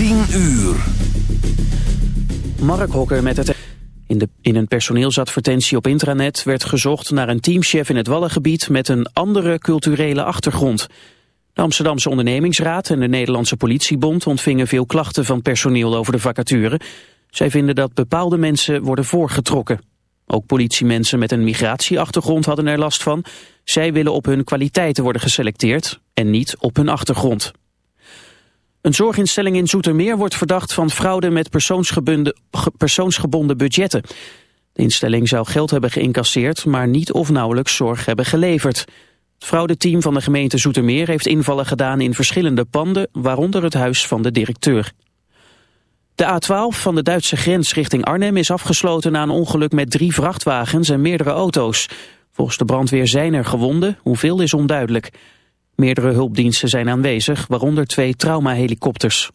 10 uur. Mark Hokker met het... In, de, in een personeelsadvertentie op intranet werd gezocht naar een teamchef in het Wallengebied met een andere culturele achtergrond. De Amsterdamse ondernemingsraad en de Nederlandse politiebond ontvingen veel klachten van personeel over de vacature. Zij vinden dat bepaalde mensen worden voorgetrokken. Ook politiemensen met een migratieachtergrond hadden er last van. Zij willen op hun kwaliteiten worden geselecteerd en niet op hun achtergrond. Een zorginstelling in Zoetermeer wordt verdacht van fraude met persoonsgebonden budgetten. De instelling zou geld hebben geïncasseerd, maar niet of nauwelijks zorg hebben geleverd. Het fraudeteam van de gemeente Zoetermeer heeft invallen gedaan in verschillende panden, waaronder het huis van de directeur. De A12 van de Duitse grens richting Arnhem is afgesloten na een ongeluk met drie vrachtwagens en meerdere auto's. Volgens de brandweer zijn er gewonden, hoeveel is onduidelijk. Meerdere hulpdiensten zijn aanwezig, waaronder twee traumahelikopters.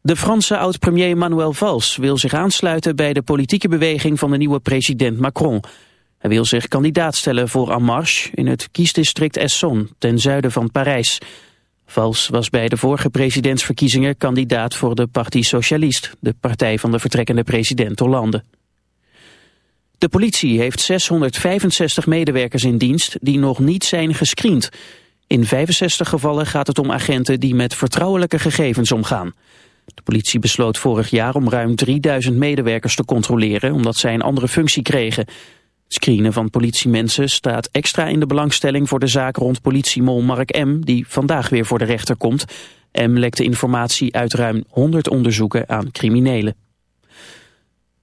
De Franse oud-premier Manuel Valls wil zich aansluiten bij de politieke beweging van de nieuwe president Macron. Hij wil zich kandidaat stellen voor En Marche in het kiesdistrict Essonne, ten zuiden van Parijs. Valls was bij de vorige presidentsverkiezingen kandidaat voor de Parti Socialiste, de partij van de vertrekkende president Hollande. De politie heeft 665 medewerkers in dienst die nog niet zijn gescreend. In 65 gevallen gaat het om agenten die met vertrouwelijke gegevens omgaan. De politie besloot vorig jaar om ruim 3000 medewerkers te controleren omdat zij een andere functie kregen. Screenen van politiemensen staat extra in de belangstelling voor de zaak rond politiemol Mark M. die vandaag weer voor de rechter komt. M lekte informatie uit ruim 100 onderzoeken aan criminelen.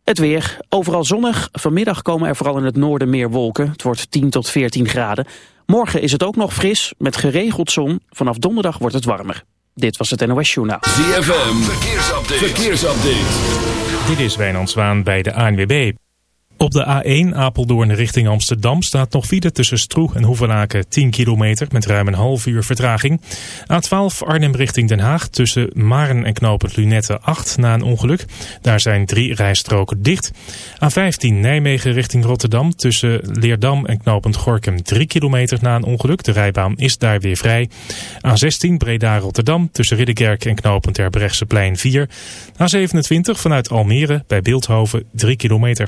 Het weer, overal zonnig. Vanmiddag komen er vooral in het noorden meer wolken. Het wordt 10 tot 14 graden. Morgen is het ook nog fris, met geregeld zon. Vanaf donderdag wordt het warmer. Dit was het NOS Journaal. ZFM, verkeersupdate. verkeersupdate. Dit is Wijnand Zwaan bij de ANWB. Op de A1 Apeldoorn richting Amsterdam staat nog file tussen Stroe en Hoevelaken 10 kilometer met ruim een half uur vertraging. A12 Arnhem richting Den Haag tussen Maren en Knopend Lunette 8 na een ongeluk. Daar zijn drie rijstroken dicht. A15 Nijmegen richting Rotterdam tussen Leerdam en Knopend Gorkum 3 kilometer na een ongeluk. De rijbaan is daar weer vrij. A16 Breda Rotterdam tussen Ridderkerk en Knopend Terbrechtseplein 4. A27 vanuit Almere bij Beeldhoven 3 kilometer.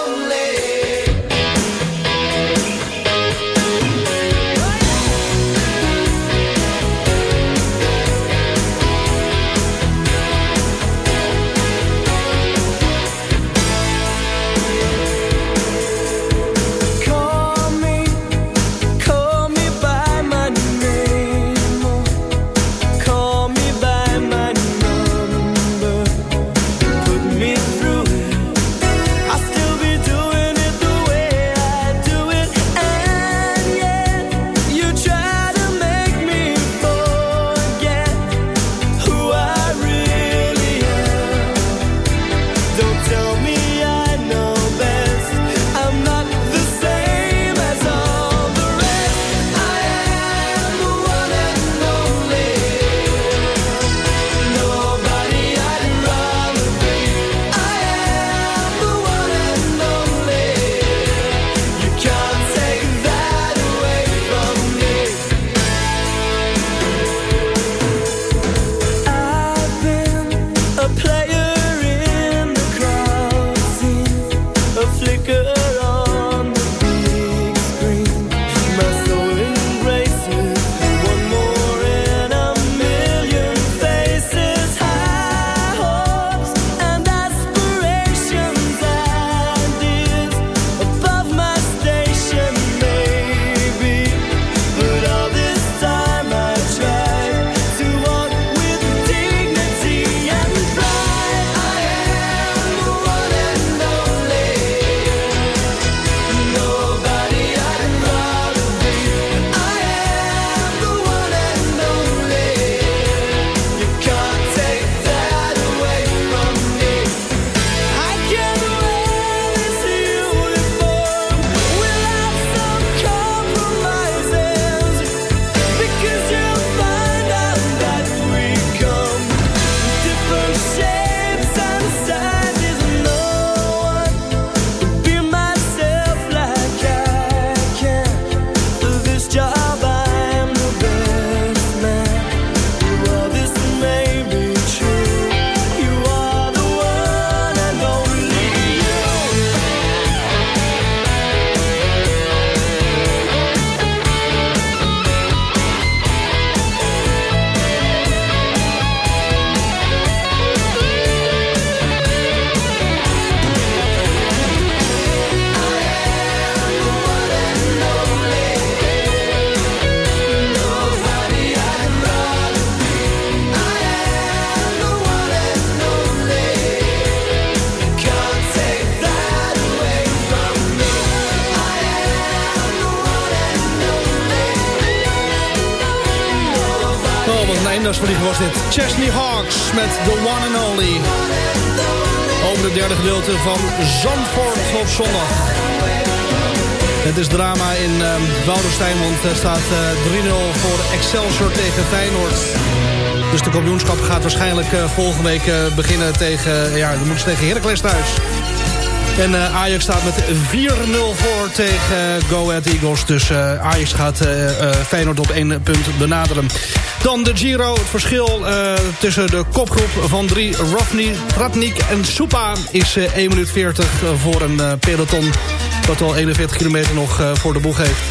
Met The One and Only. Over het derde gedeelte van Zandvoort op zondag. Het is drama in uh, Woudenstein, want er staat uh, 3-0 voor Excelsior tegen Feyenoord. Dus de kampioenschap gaat waarschijnlijk uh, volgende week uh, beginnen tegen, ja, dan moeten tegen Heracles thuis. En uh, Ajax staat met 4-0 voor tegen Go Ahead Eagles. Dus uh, Ajax gaat uh, Feyenoord op één punt benaderen. Dan de Giro. Het verschil tussen de kopgroep van drie, Rovny, Ratnik en Supa... is 1 minuut 40 voor een peloton dat al 41 kilometer nog voor de boeg heeft.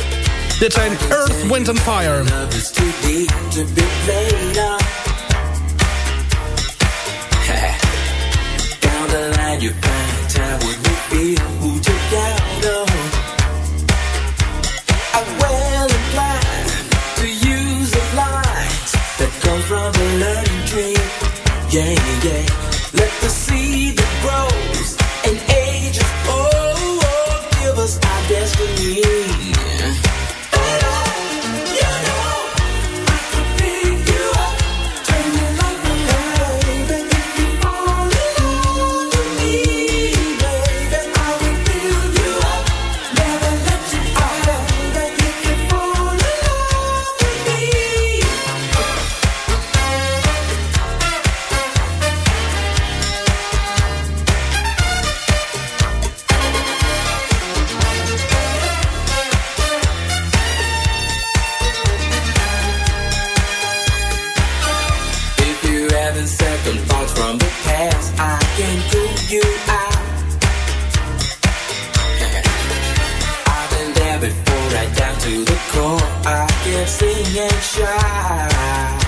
Dit zijn Earth, Wind and Fire. Down the line you who Yeah. Let the seed that grows and ages, oh, oh give us our destiny. to the core. I can sing and shy.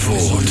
Sonnenfurt.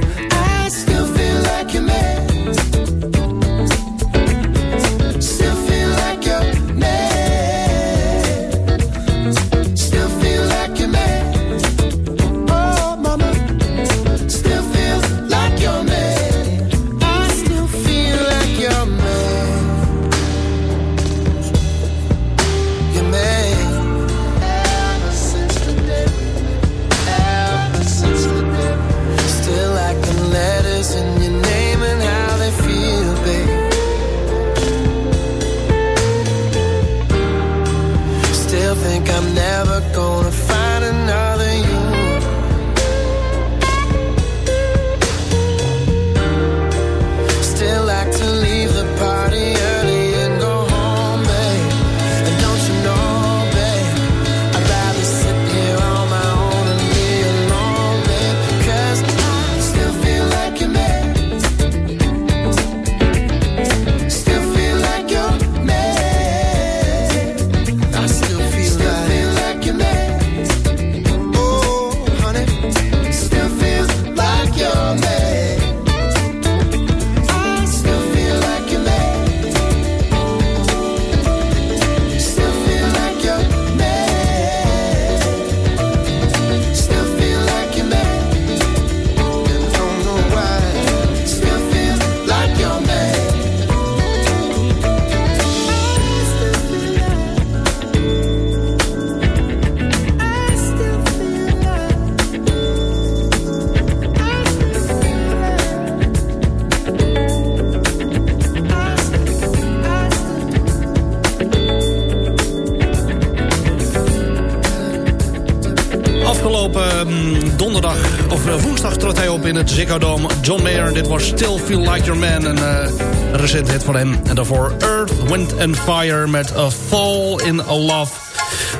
het Ziggo Dome. John Mayer, dit was Still Feel Like Your Man. Een eh, recent hit van hem. En daarvoor Earth, Wind and Fire met A Fall in Love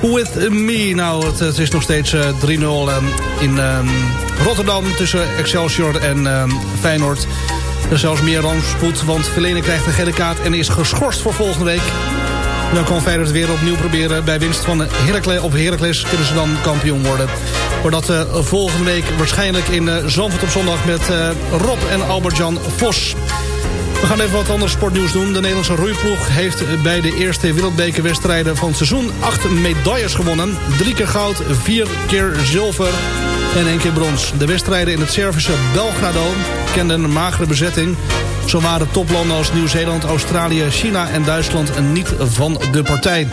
With Me. Nou, het, is nog steeds eh, 3-0 ehm, in ehm, Rotterdam tussen Excelsior en ehm, Feyenoord. Er is zelfs meer rampspoed, want Verlenen krijgt een gele kaart... en is geschorst voor volgende week. Dan kan Feyenoord weer opnieuw proberen. Bij winst van Heracles, op Heracles kunnen ze dan kampioen worden. Voordat uh, volgende week waarschijnlijk in uh, Zandvoort op zondag... met uh, Rob en Albert-Jan Vos. We gaan even wat anders sportnieuws doen. De Nederlandse roeiploeg heeft bij de eerste wereldbekerwedstrijden van het seizoen... acht medailles gewonnen. Drie keer goud, vier keer zilver en één keer brons. De wedstrijden in het Servische Belgrado kenden een magere bezetting... Zo waren toplanden als Nieuw-Zeeland, Australië, China en Duitsland niet van de partij.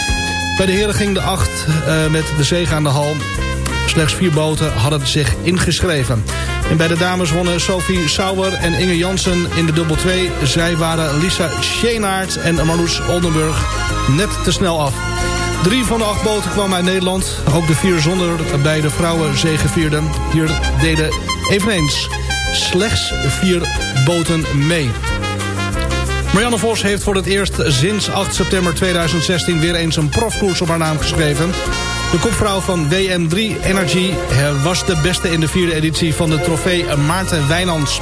Bij de heren ging de acht met de zege aan de hal. Slechts vier boten hadden zich ingeschreven. En bij de dames wonnen Sophie Sauer en Inge Jansen in de dubbel 2. Zij waren Lisa Scheenaert en Marloes Oldenburg net te snel af. Drie van de acht boten kwamen uit Nederland. Ook de vier zonder bij de vrouwen zegevierden. Hier deden eveneens slechts vier boten mee. Marianne Vos heeft voor het eerst sinds 8 september 2016 weer eens een profkoers op haar naam geschreven. De kopvrouw van WM3 Energy was de beste in de vierde editie van de trofee Maarten Wijnands.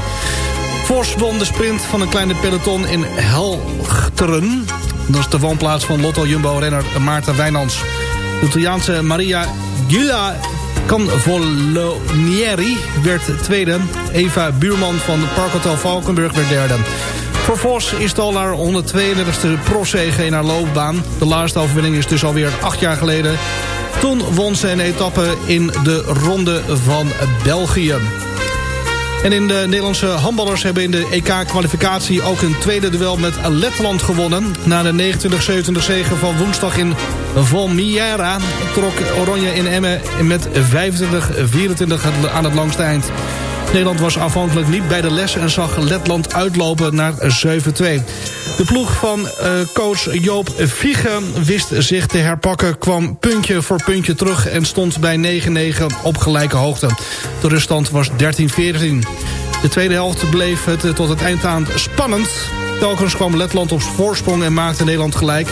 Vos won de sprint van een kleine peloton in Helchteren. Dat is de woonplaats van Lotto Jumbo-renner Maarten Wijnands. De Italiaanse Maria Gila Canvolonieri werd tweede. Eva Buurman van Parkhotel Valkenburg werd derde. Voor Vos is het al haar 132e profzege in haar loopbaan. De laatste overwinning is dus alweer acht jaar geleden. Toen won ze een etappe in de Ronde van België. En in de Nederlandse handballers hebben in de EK-kwalificatie... ook een tweede duel met Letland gewonnen. Na de 29-27 zege van woensdag in Valmiera... trok Oranje in Emmen met 25-24 aan het langste eind. Nederland was afhankelijk niet bij de les en zag Letland uitlopen naar 7-2. De ploeg van uh, coach Joop Viege wist zich te herpakken... kwam puntje voor puntje terug en stond bij 9-9 op gelijke hoogte. De ruststand was 13-14. De tweede helft bleef het tot het eind aan spannend. Telkens kwam Letland op voorsprong en maakte Nederland gelijk.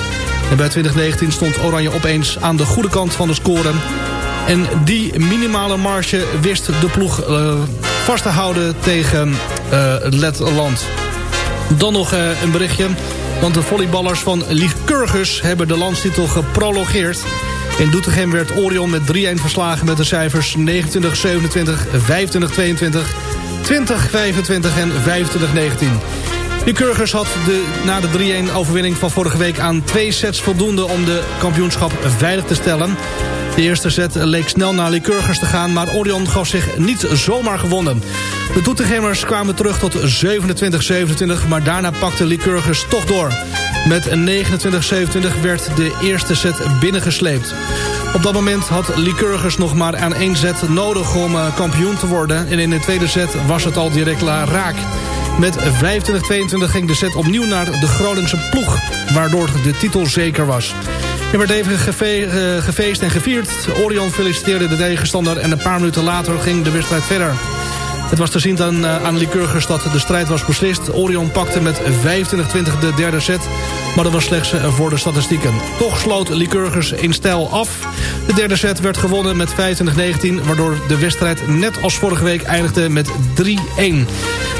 En bij 2019 stond Oranje opeens aan de goede kant van de score... En die minimale marge wist de ploeg uh, vast te houden tegen uh, Letland. Dan nog uh, een berichtje. Want de volleyballers van Lycurgus hebben de landstitel geprologeerd. In Doetinchem werd Orion met 3-1 verslagen met de cijfers 29-27, 25-22, 20-25 en 25-19. Lycurgus had de, na de 3-1 overwinning van vorige week aan twee sets voldoende om de kampioenschap veilig te stellen. De eerste set leek snel naar Lycurgus te gaan, maar Orion gaf zich niet zomaar gewonnen. De Doetinchemmers kwamen terug tot 27-27, maar daarna pakte Lycurgus toch door. Met 29-27 werd de eerste set binnengesleept. Op dat moment had Lycurgus nog maar aan één set nodig om eh, kampioen te worden. En in de tweede set was het al direct raak. Met 25-22 ging de set opnieuw naar de Groningse ploeg, waardoor de titel zeker was. Er werd even gefe gefeest en gevierd. Orion feliciteerde de tegenstander en een paar minuten later ging de wedstrijd verder. Het was te zien aan, uh, aan Lycurgus dat de strijd was beslist. Orion pakte met 25-20 de derde set, maar dat was slechts uh, voor de statistieken. Toch sloot Lycurgus in stijl af. De derde set werd gewonnen met 25-19, waardoor de wedstrijd net als vorige week eindigde met 3-1.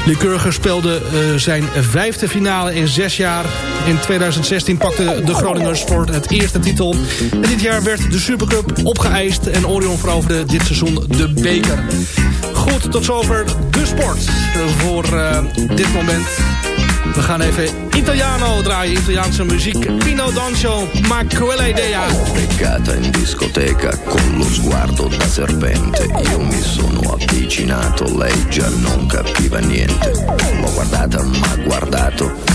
Lycurgus speelde uh, zijn vijfde finale in zes jaar. In 2016 pakte de Groningers voor het eerste titel. En dit jaar werd de Supercup opgeëist en Orion veroverde dit seizoen de beker. Goed, tot zover de sport voor uh, dit moment. We gaan even Italiano draaien, Italiaanse muziek. Pino Dancio, ma quella idea. Beccata in discoteca con lo sguardo da serpente. Io mi sono avvicinato, lei già non capiva niente. L'ho guardata, ma guardato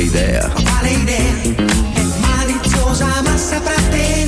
Idea, Quale idea? È maliziosa ma saprà tenere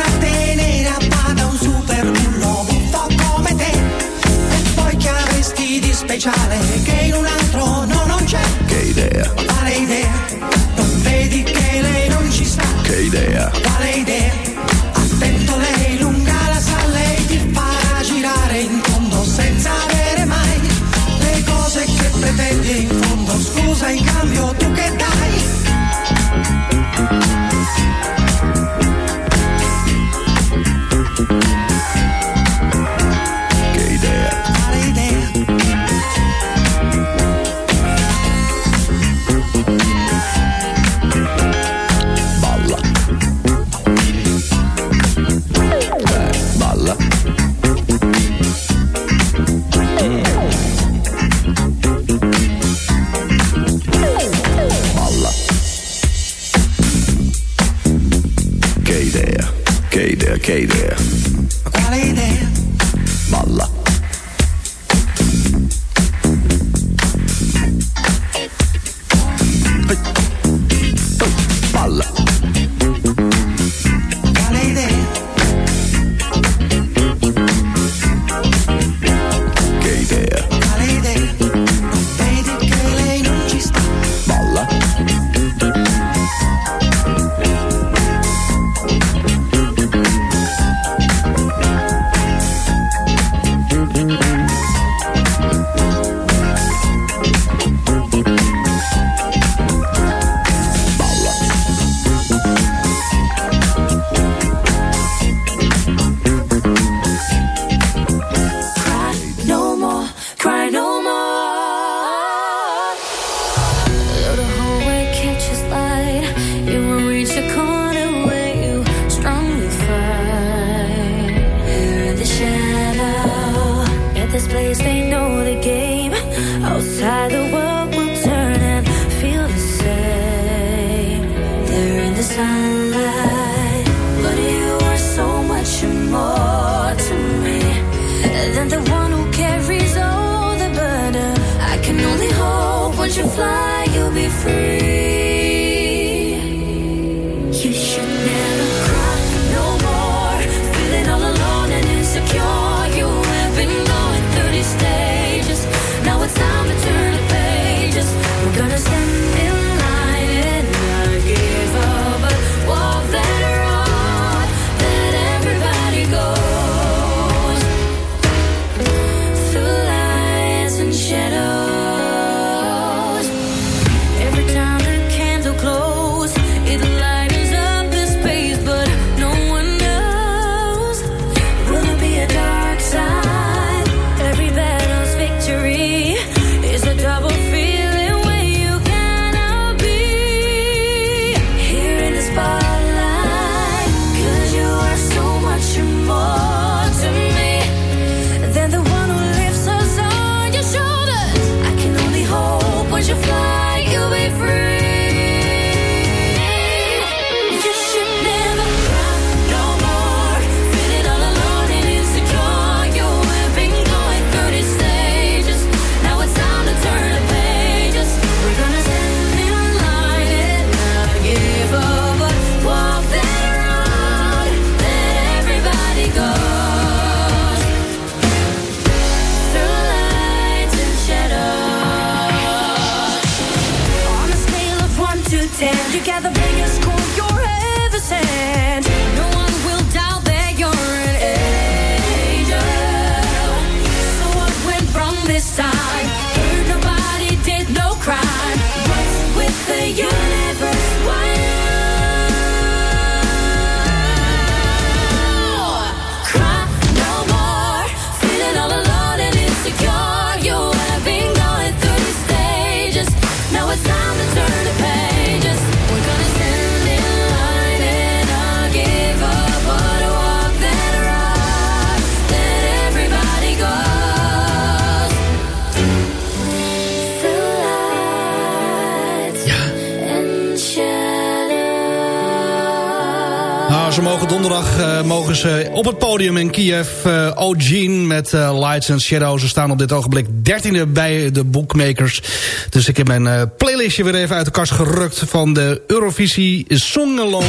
mogen ze op het podium in Kiev. Uh, met eh, Lights and Shadows. Ze staan op dit ogenblik dertiende bij de bookmakers. Dus ik heb mijn eh, playlistje weer even uit de kast gerukt... van de Eurovisie Songalong.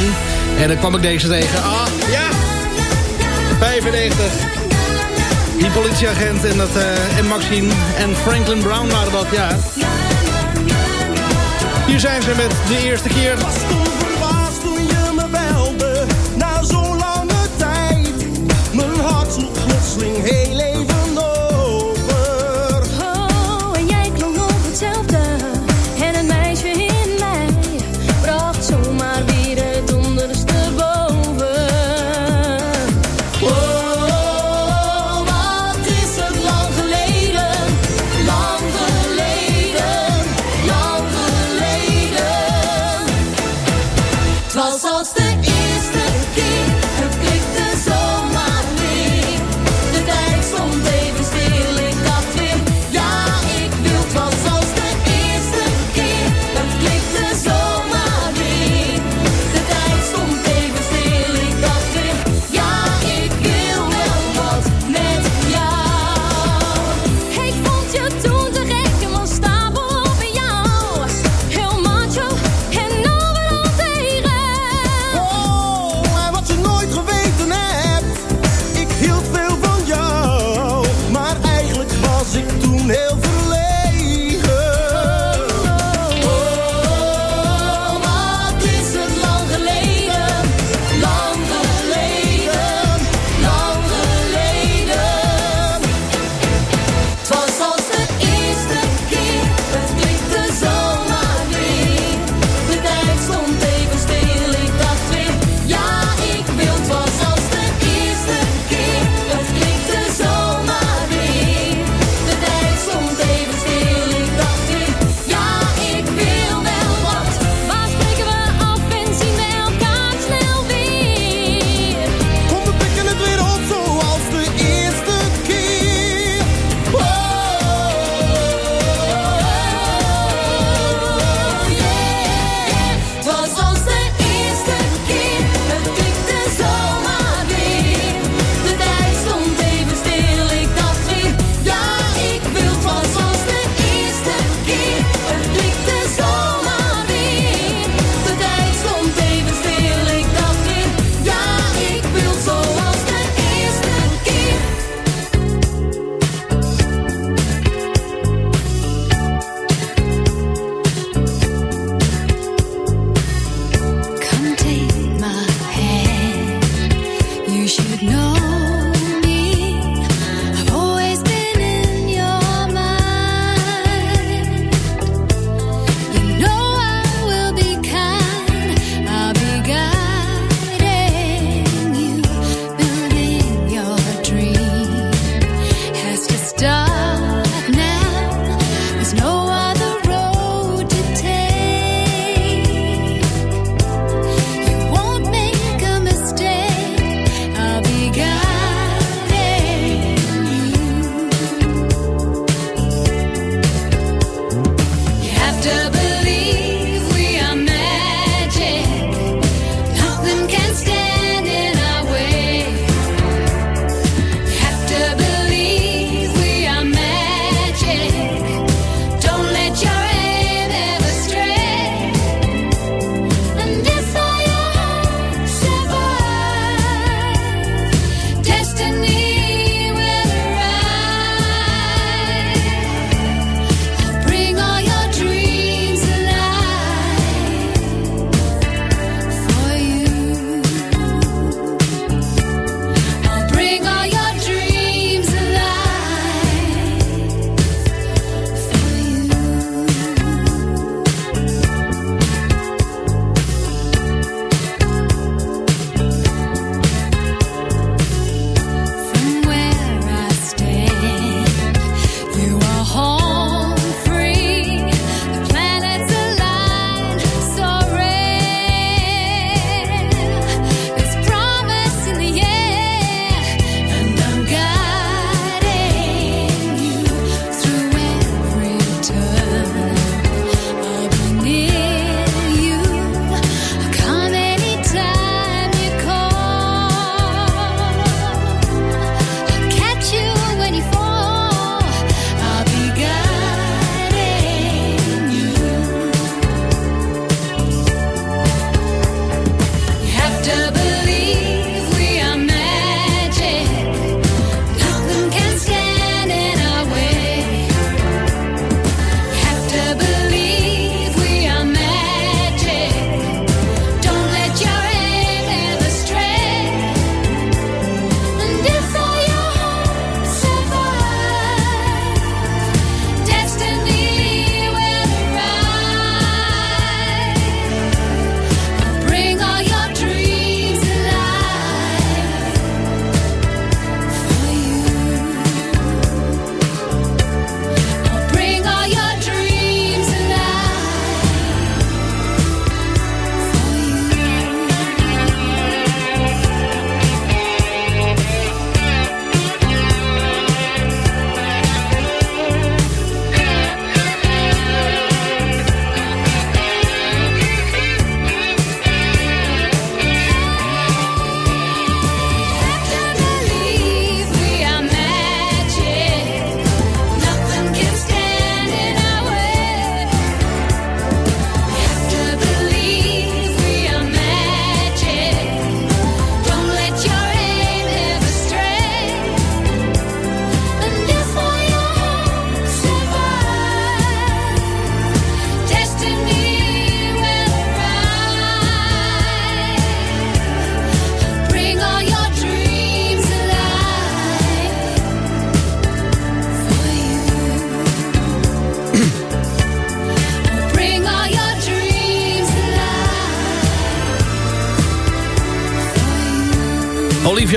En dan kwam ik deze tegen. Ah, ja! 95. Die politieagent en, dat, en Maxine en Franklin Brown waren dat, ja. Hier zijn ze met de eerste keer... swing. Hey.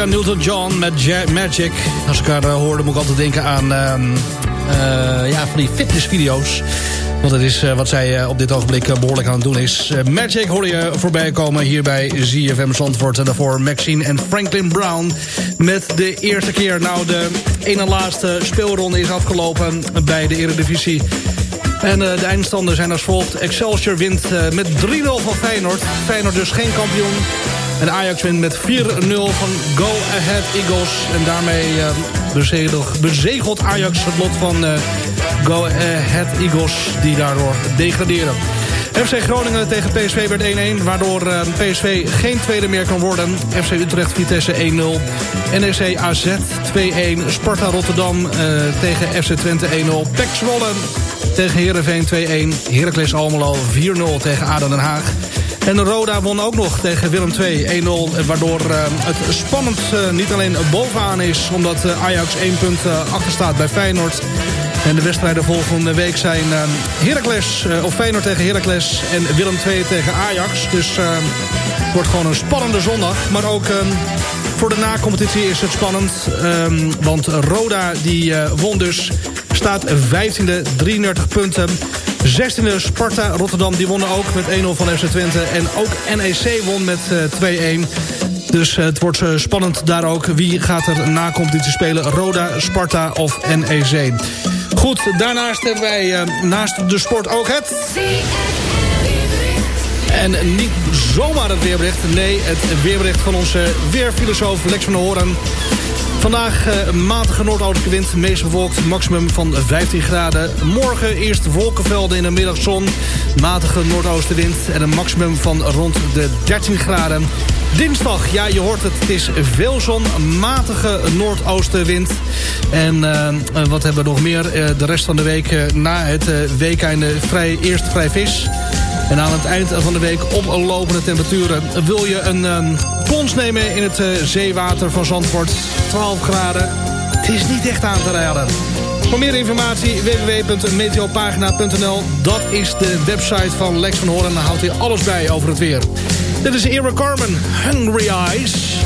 Olivia Newton-John met Ja- Magic. Als ik haar eh, hoorde moet ik altijd denken aan ehm, eh, ja, van die fitnessvideo's. Want dat is eh, wat zij eh, op dit ogenblik eh, behoorlijk aan het doen is. Eh, Magic hoorde je voorbij komen hier bij ZFM Zandvoort. En daarvoor Maxine en Franklin Brown met de eerste keer. Nou, de ene laatste speelronde is afgelopen bij de Eredivisie. En eh, de eindstanden zijn als volgt. Excelsior wint eh, met 3-0 van Feyenoord. Feyenoord dus geen kampioen. En Ajax wint met 4-0 van Go Ahead Eagles. En daarmee eh, bezegelt, bezegelt Ajax het lot van eh, Go Ahead Eagles... die daardoor degraderen. FC Groningen tegen PSV werd 1-1, waardoor eh, PSV geen tweede meer kan worden. FC Utrecht Vitesse 1-0. NEC AZ 2-1. Sparta Rotterdam eh, tegen FC Twente 1-0. PEC Zwolle tegen Heerenveen 2-1. Heracles Almelo 4-0 tegen ADO Den Haag. En Roda won ook nog tegen Willem II 1-0. Waardoor eh, het spannend eh, niet alleen bovenaan is... omdat eh, Ajax 1 punt achter staat bij Feyenoord... En de wedstrijden volgende week zijn Heracles, of Feyenoord tegen Heracles en Willem II tegen Ajax. Dus het wordt gewoon een spannende zondag. Maar ook voor de na-competitie is het spannend. Um, want Roda die won dus, staat 15e, 33 punten. 16e Sparta Rotterdam, die wonnen ook met 1-0 van FC Twente. En ook NEC won met uh, 2-1. Dus het wordt uh, spannend daar ook. Wie gaat er na competitie spelen? Roda, Sparta of NEC? Goed, daarnaast hebben wij naast de sport ook het... En niet zomaar het weerbericht. Nee, het weerbericht van onze weerfilosoof Lex van der Hoorn. Vandaag uh, matige noordoostelijke wind, meest bewolkt, maximum van 15 graden. Morgen eerst wolkenvelden in de middagzon, matige noordoostenwind... en een maximum van rond de 13 graden. Dinsdag, ja je hoort het, het is veel zon, matige noordoostenwind. En uh, wat hebben we nog meer? Uh, de rest van de week na het weekeinde vrij, eerst vrij vis... En aan het eind van de week oplopende temperaturen. Wil je een um, plons nemen in het uh, zeewater van Zandvoort? 12 graden. Het is niet echt aan te raden. Voor meer informatie www.meteopagina.nl. Dat is de website van Lex van Hoorn. Daar houdt hij alles bij over het weer. Dit is Era Carmen, Hungry Eyes.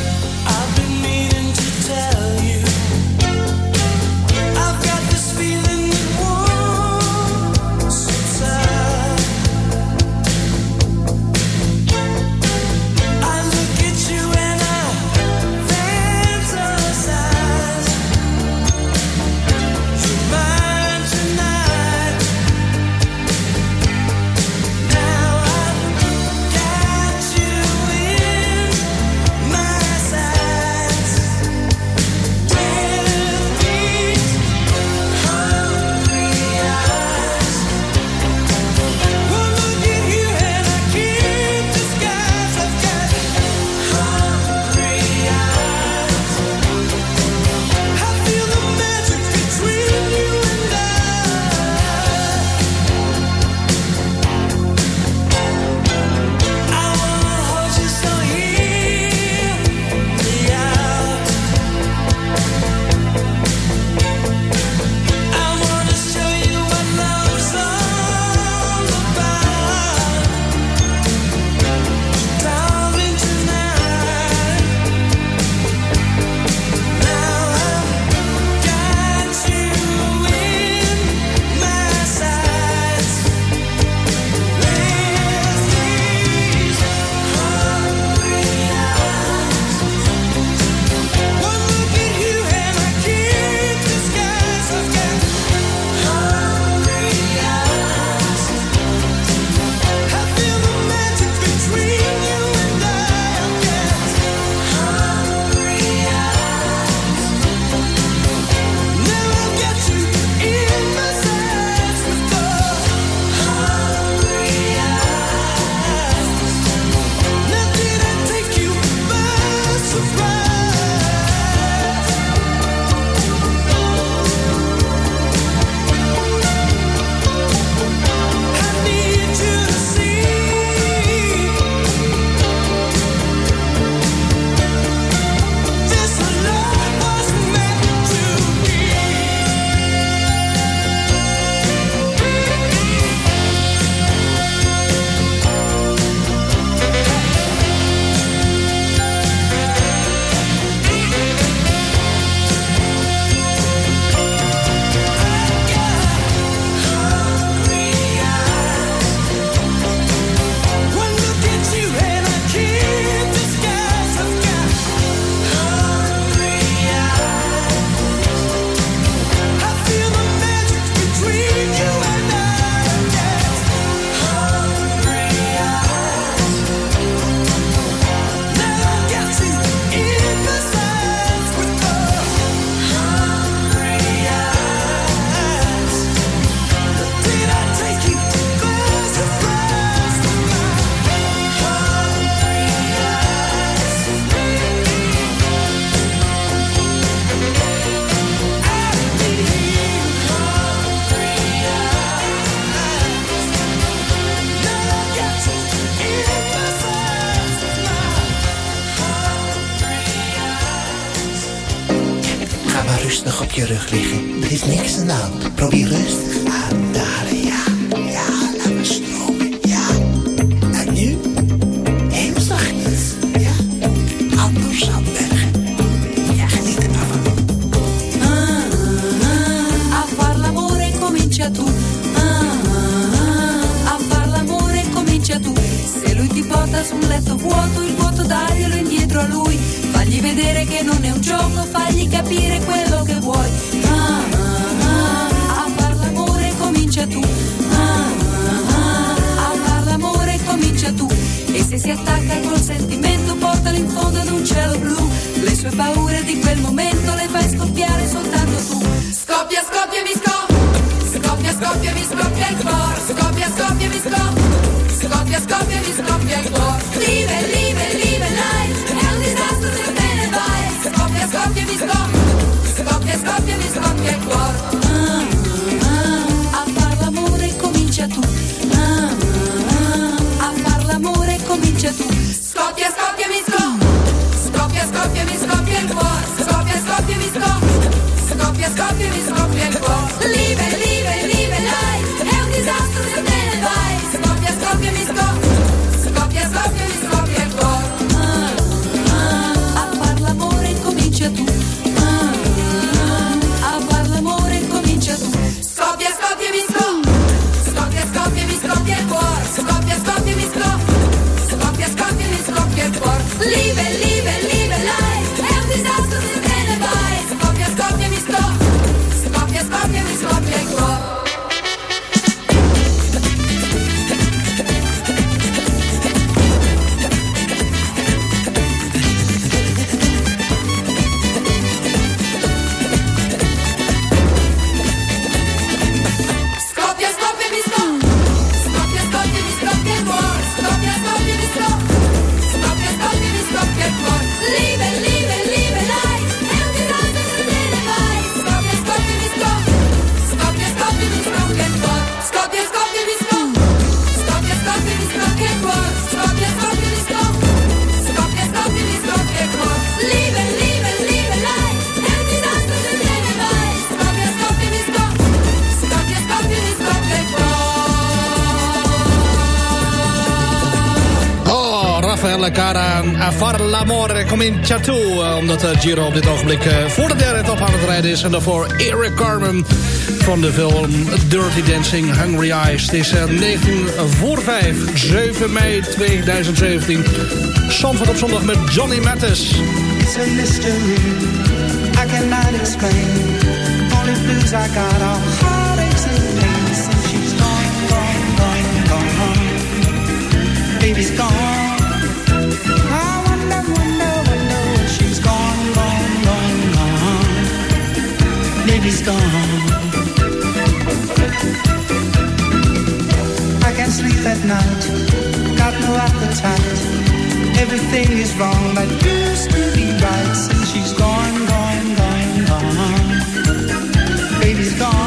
di quel momento le fai scoppiare soltanto tu. Scoppia, scoppia, mi scoppia. Scoppia, scoppia, mi scoppia il cuore. Scoppia, scoppia, mi scoppia. Scoppia, scoppia, mi scoppia il cuore. A far l'amore comincia tu. Eh, omdat eh, Giro op dit ogenblik voor de derde top aan het rijden is. En daarvoor Eric Carmen van de film Dirty Dancing Hungry Eyes. Het is 19 voor 5, 7 mei 2017. Zondag op zondag met Johnny Mattis. It's a mystery I cannot explain. Only blues I got and. Since she's gone, gone, gone, gone. Baby's gone. he's gone. I can't sleep at night, got no appetite. Everything is wrong that used to be right since she's gone, gone, gone, gone. Baby's gone.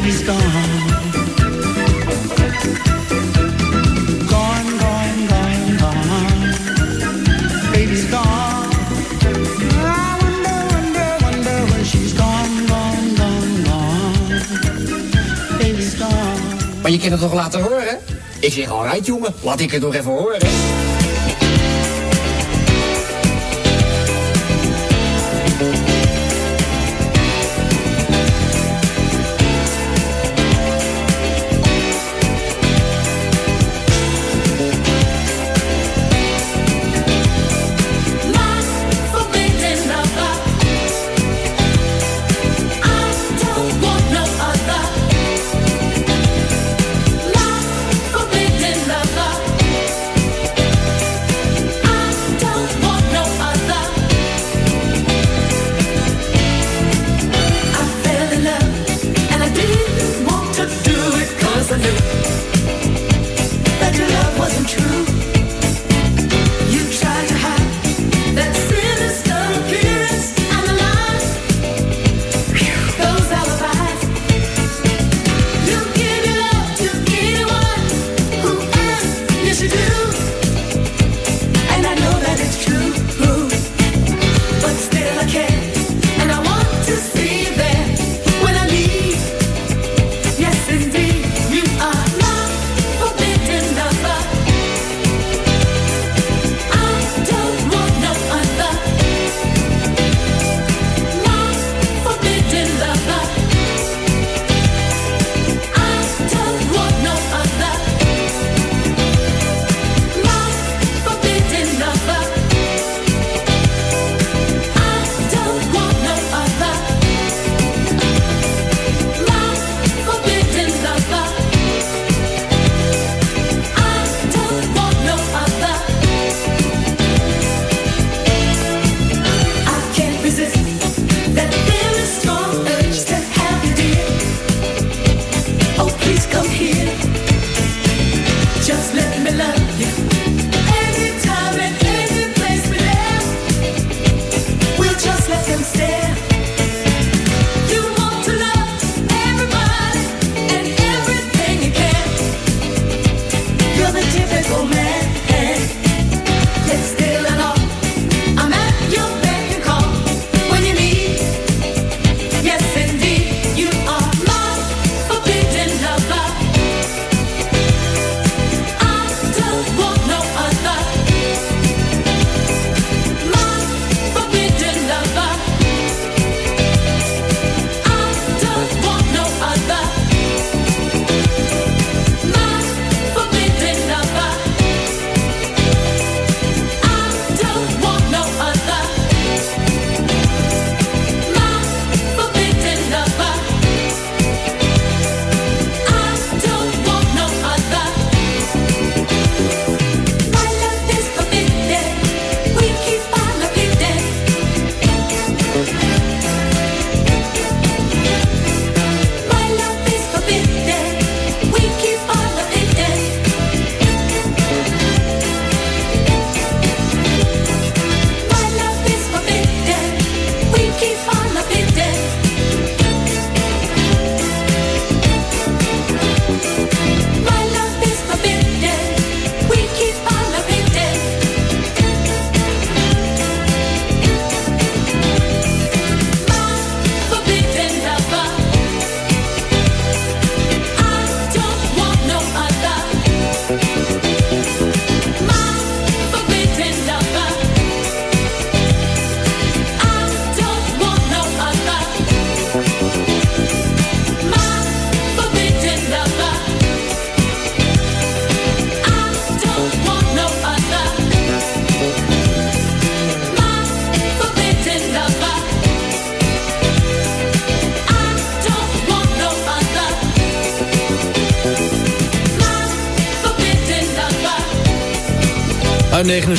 baby's gone. Gone, gone, gone, gone. Baby's gone. I wonder, wonder, wonder when she's gone, gone, gone, gone. Baby's gone. Maar je kunt het toch laten horen? Ik zeg, alright jongen, laat ik het nog even horen.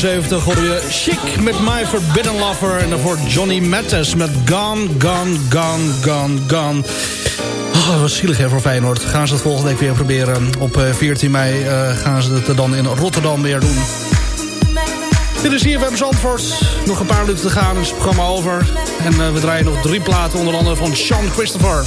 1971 hoorde je Chic met My Forbidden Lover... en daarvoor Johnny Mattes met Gone, Gone, Gone, Gone, Gone. Oh, was zielig hè voor Feyenoord. Gaan ze het volgende week weer proberen. Op eh, 14 mei eh, gaan ze het dan in Rotterdam weer doen. Dit is hier bij Zandvoort. Nog een paar minuten te gaan, is het programma over. En eh, we draaien nog drie platen, onder andere van Sean Christopher.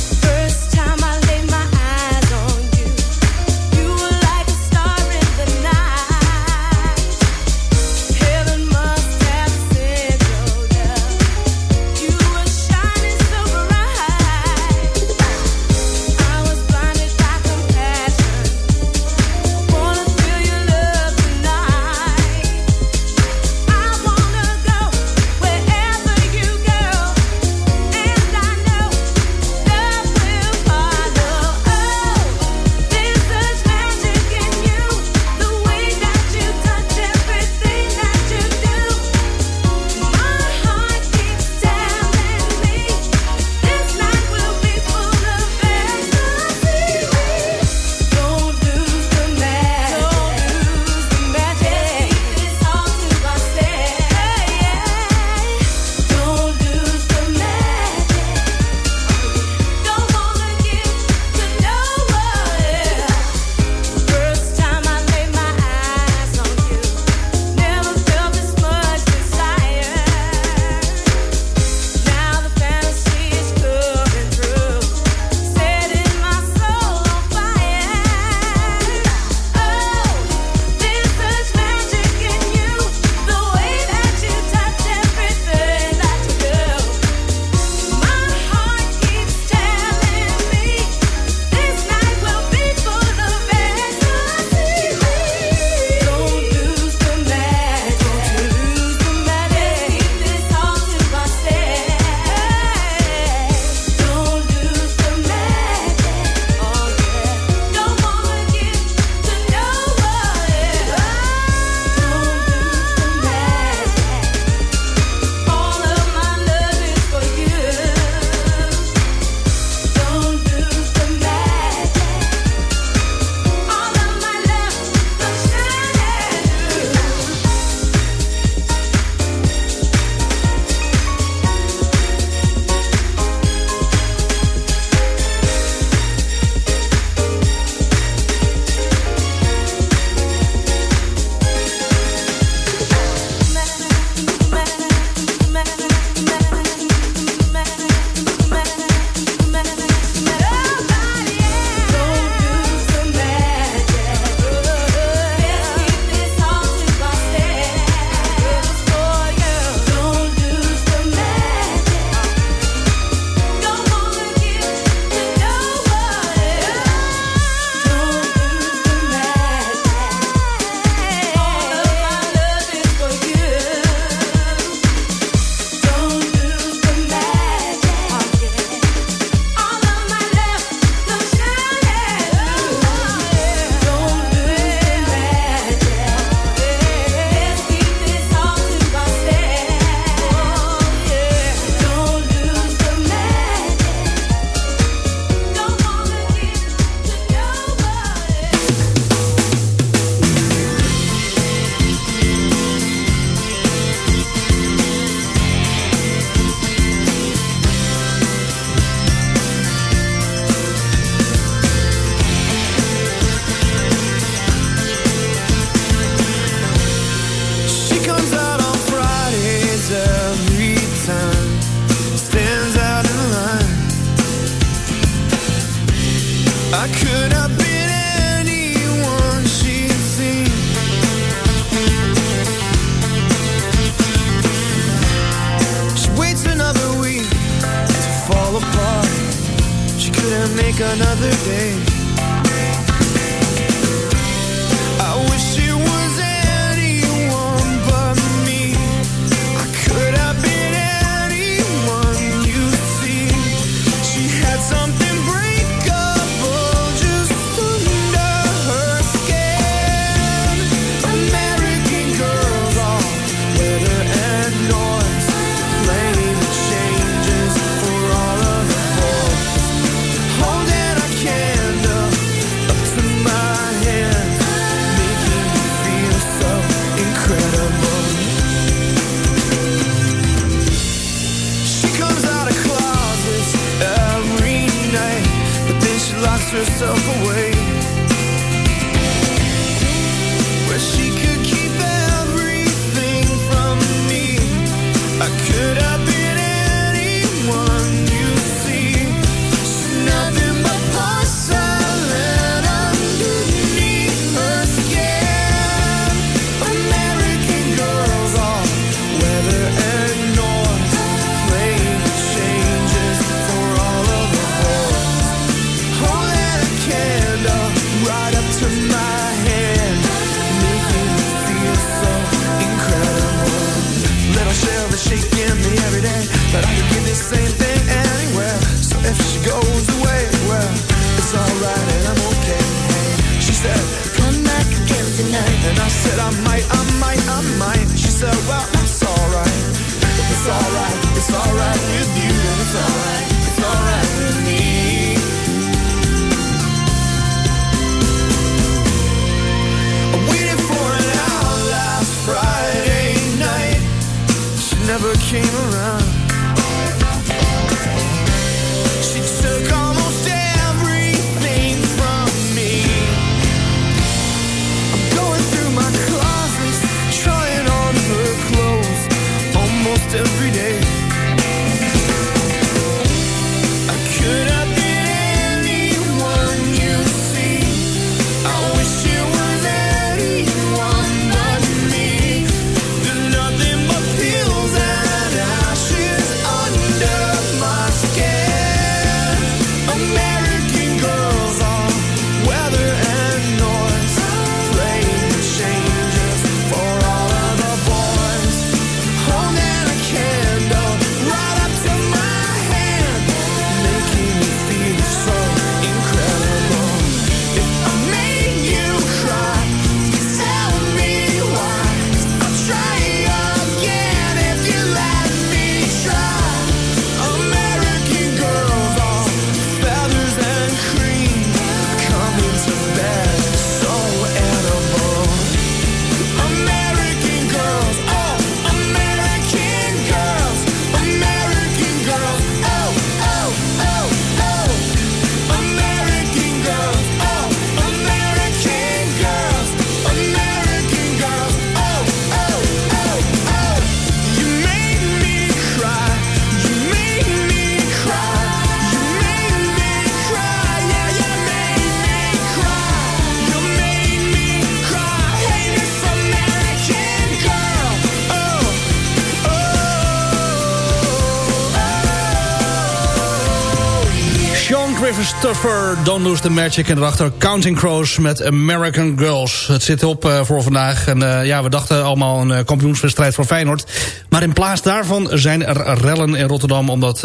Don't Lose the Magic. En daarachter Counting Crows met American Girls. Het zit op eh, voor vandaag. En eh, ja, we dachten allemaal een uh, kampioenswedstrijd voor Feyenoord. Maar in plaats daarvan zijn er rellen in Rotterdam... omdat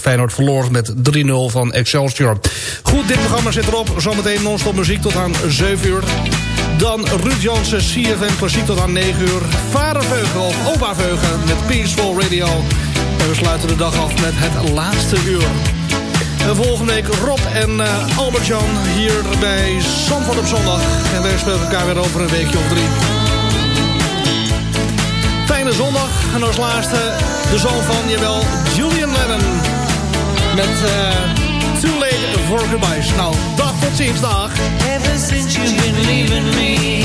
Feyenoord verloor met 3-0 van Excelsior. Goed, dit programma zit erop. Zometeen non-stop muziek tot aan 7 uur. Dan Ruud Jansen, CFM Klassiek tot aan 9 uur. Vader Veugen of Opa met Peaceful Radio. En we sluiten de dag af met het laatste uur. En volgende week Rob en eh, Albert-Jan hier bij Zandvoort op zondag. En wij spelen elkaar weer over een weekje of drie. Fijne zondag. En als laatste de zoon van, jawel, Julian Lennon. Met eh, Too Late for Goodbyes. Nou, dag tot ziens, dag. Ever since you've been leaving me,